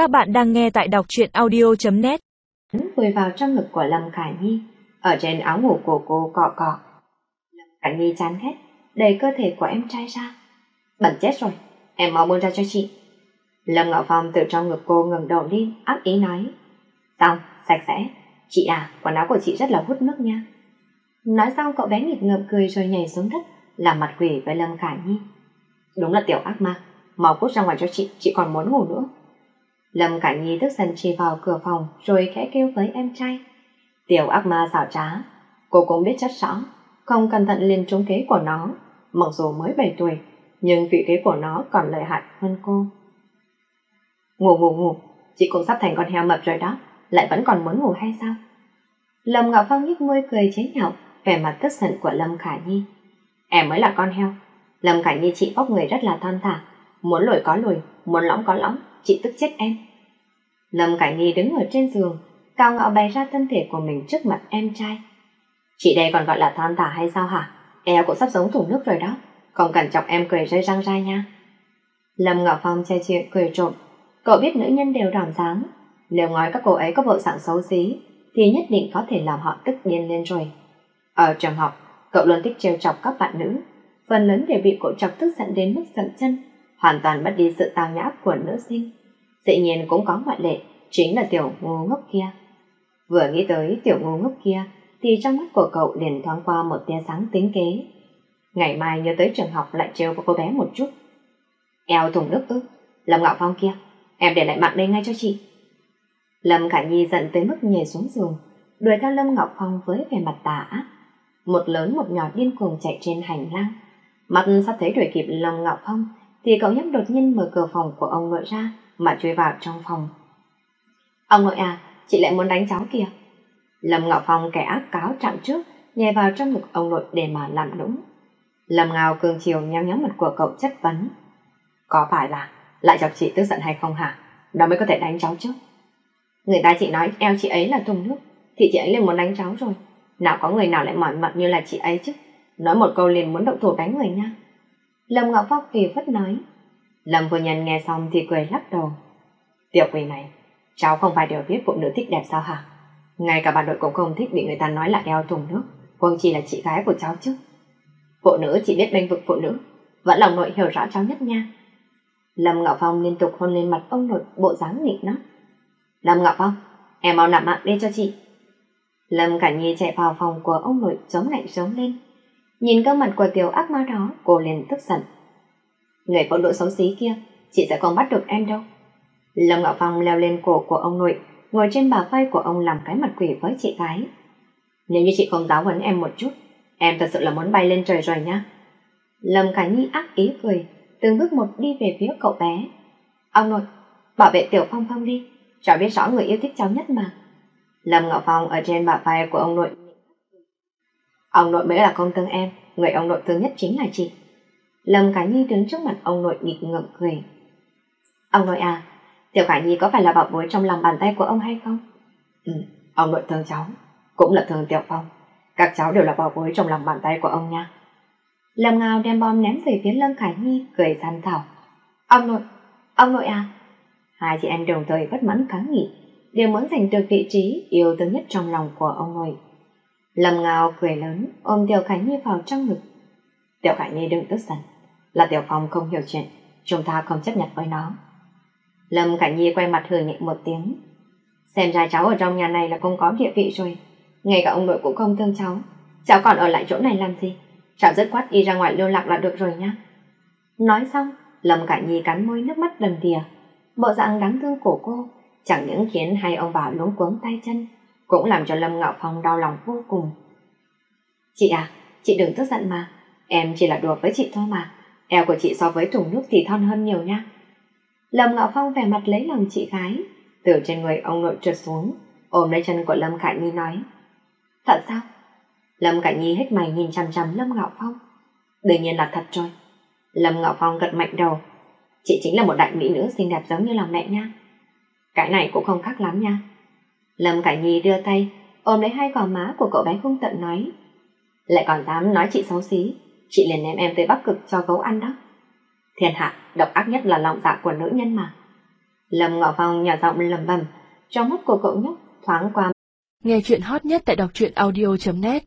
Các bạn đang nghe tại đọc truyện audio.net Vùi vào trong ngực của Lâm Khả Nhi, ở trên áo ngủ của cô cọ cọ. Lâm Khả Nhi chán ghét, đẩy cơ thể của em trai ra. Bẩn chết rồi, em mau buông ra cho chị. Lâm Ngạo Phong từ trong ngực cô ngừng đầu lên, ác ý nói. Xong, sạch sẽ. Chị à, quần áo của chị rất là hút nước nha. Nói xong cậu bé nghịch ngợm cười rồi nhảy xuống đất, làm mặt quỷ với Lâm Khả Nhi. Đúng là tiểu ác ma, mau cút ra ngoài cho chị, chị còn muốn ngủ nữa. Lâm cảnh Nhi tức giận chỉ vào cửa phòng rồi khẽ kêu với em trai. Tiểu ác ma xảo trá, cô cũng biết rất rõ, không cẩn thận liền trúng kế của nó, mặc dù mới 7 tuổi, nhưng vị kế của nó còn lợi hại hơn cô. Ngủ ngủ ngủ, chị cũng sắp thành con heo mập rồi đó, lại vẫn còn muốn ngủ hay sao? Lâm Ngọc Phong nhếch môi cười chế nhạo, vẻ mặt tức giận của Lâm Khả Nhi. Em mới là con heo. Lâm Khả Nhi chị bóc người rất là thon thả, muốn lùi có lùi, muốn lõng có lõng, chị tức chết em. Lâm Cải Nhi đứng ở trên giường, cao ngạo bày ra thân thể của mình trước mặt em trai. Chị đây còn gọi là thon thả hay sao hả? Eo cũng sắp giống thủ nước rồi đó, không cần chọc em cười rơi răng ra nha. Lâm Ngọc Phong che chuyện cười trộm, cậu biết nữ nhân đều đỏng dáng, nếu nói các cô ấy có bộ dạng xấu xí, thì nhất định có thể làm họ tức điên lên rồi. Ở trường học, cậu luôn thích trêu chọc các bạn nữ, phần lớn đều bị cậu chọc tức giận đến mức giận chân, hoàn toàn mất đi sự tao nhã của nữ sinh. Dĩ nhiên cũng có ngoại lệ, chính là tiểu ngu ngốc kia. Vừa nghĩ tới tiểu ngu ngốc kia, thì trong mắt của cậu liền thoáng qua một tia sáng tính kế. Ngày mai nhớ tới trường học lại trêu vào cô bé một chút. Eo thùng nước ư, Lâm Ngạo Phong kia, em để lại mạng đây ngay cho chị. Lâm Khả Nhi giận tới mức nhảy xuống giường, đuổi theo Lâm Ngọc Phong với vẻ mặt tà ác. Một lớn một nhỏ điên cuồng chạy trên hành lang. mặt sắp thấy đuổi kịp Lâm Ngọc Phong, thì cậu nhóc đột nhiên mở cửa phòng của ông nội ra mà chui vào trong phòng. Ông nội à, chị lại muốn đánh cháu kìa. Lâm ngạo Phong kẻ ác cáo chạm trước, nhè vào trong ngực ông nội để mà làm đúng. Lâm Ngạo cường chiều nhắm nhắm mặt của cậu chất vấn. Có phải là lại chọc chị tức giận hay không hả? đó mới có thể đánh cháu chứ. Người ta chị nói eo chị ấy là thùng nước, thì chị ấy liền muốn đánh cháu rồi. Nào có người nào lại mỏi mặt như là chị ấy chứ. Nói một câu liền muốn động thủ đánh người nha. Lâm Ngọc Phong kỳ vất nói. Lâm vừa nhân nghe xong thì cười lắc đầu. Tiểu quỷ này, cháu không phải đều biết phụ nữ thích đẹp sao hả? Ngay cả bà nội cũng không thích bị người ta nói là eo thùng nước, huống chỉ là chị gái của cháu chứ. Phụ nữ chỉ biết bênh vực phụ nữ, vẫn lòng nội hiểu rõ cháu nhất nha. Lâm Ngọc Phong liên tục hôn lên mặt ông nội bộ dáng nịnh nót. Lâm Ngọc Phong, em mau nằm mạng đi cho chị. Lâm Cả Nhi chạy vào phòng của ông nội chống lạnh sống lên. Nhìn gương mặt của tiểu ác ma đó, cô liền tức giận. Người phụ nữ xấu xí kia, chị sẽ không bắt được em đâu. Lâm ngạo Phong leo lên cổ của ông nội, ngồi trên bà vai của ông làm cái mặt quỷ với chị gái. Nếu như chị không giáo huấn em một chút, em thật sự là muốn bay lên trời rồi nha. Lâm Cả Nhi ác ý cười, từng bước một đi về phía cậu bé. Ông nội, bảo vệ tiểu phong phong đi, cháu biết rõ người yêu thích cháu nhất mà. Lâm ngạo Phong ở trên bả vai của ông nội. Ông nội mới là con thương em, người ông nội thương nhất chính là chị. Lâm Cả Nhi đứng trước mặt ông nội nghịch ngợm cười. Ông nội à, Tiểu Khả Nhi có phải là bảo bối trong lòng bàn tay của ông hay không? Ừ, ông nội thương cháu, cũng là thương Tiểu Phong. Các cháu đều là bảo bối trong lòng bàn tay của ông nha. Lâm Ngao đem bom ném về phía Lâm khải Nhi, cười gian thảo. Ông nội, ông nội à. Hai chị em đồng thời bất mãn kháng nghị, đều muốn giành được vị trí yêu thương nhất trong lòng của ông nội. Lâm Ngao cười lớn, ôm Tiểu Khả Nhi vào trong ngực. Tiểu Khả Nhi đừng tức giận, là Tiểu Phong không hiểu chuyện, chúng ta không chấp nhận với nó. Lâm Khả Nhi quay mặt hừ nhẹ một tiếng. Xem ra cháu ở trong nhà này là không có địa vị rồi. Ngay cả ông nội cũng không thương cháu. Cháu còn ở lại chỗ này làm gì? Cháu dứt quát đi ra ngoài lưu lạc là được rồi nhá. Nói xong, Lâm Khả Nhi cắn môi nước mắt đầm đìa. Bộ dạng đáng thương của cô chẳng những khiến hai ông bà luống cuống tay chân, cũng làm cho Lâm Ngạo Phong đau lòng vô cùng. Chị à, chị đừng tức giận mà. Em chỉ là đùa với chị thôi mà. Eo của chị so với thùng nước thì thon hơn nhiều nha. Lâm Ngạo Phong vẻ mặt lấy lòng chị gái, từ trên người ông nội trượt xuống, ôm lấy chân của Lâm Khải Nhi nói. Thật sao? Lâm Khải Nhi hết mày nhìn chằm chằm Lâm Ngạo Phong. Đương nhiên là thật rồi. Lâm Ngạo Phong gật mạnh đầu. Chị chính là một đại mỹ nữ xinh đẹp giống như là mẹ nha. Cái này cũng không khác lắm nha. Lâm Khải Nhi đưa tay, ôm lấy hai gò má của cậu bé hung tận nói. Lại còn dám nói chị xấu xí, chị liền ném em tới Bắc Cực cho gấu ăn đó. Thiên hạ, độc ác nhất là lòng dạ của nữ nhân mà. Lâm Ngọ Phong nhỏ giọng lầm bầm, trong mắt của cậu nhóc thoáng qua. Nghe chuyện hot nhất tại đọc truyện audio.net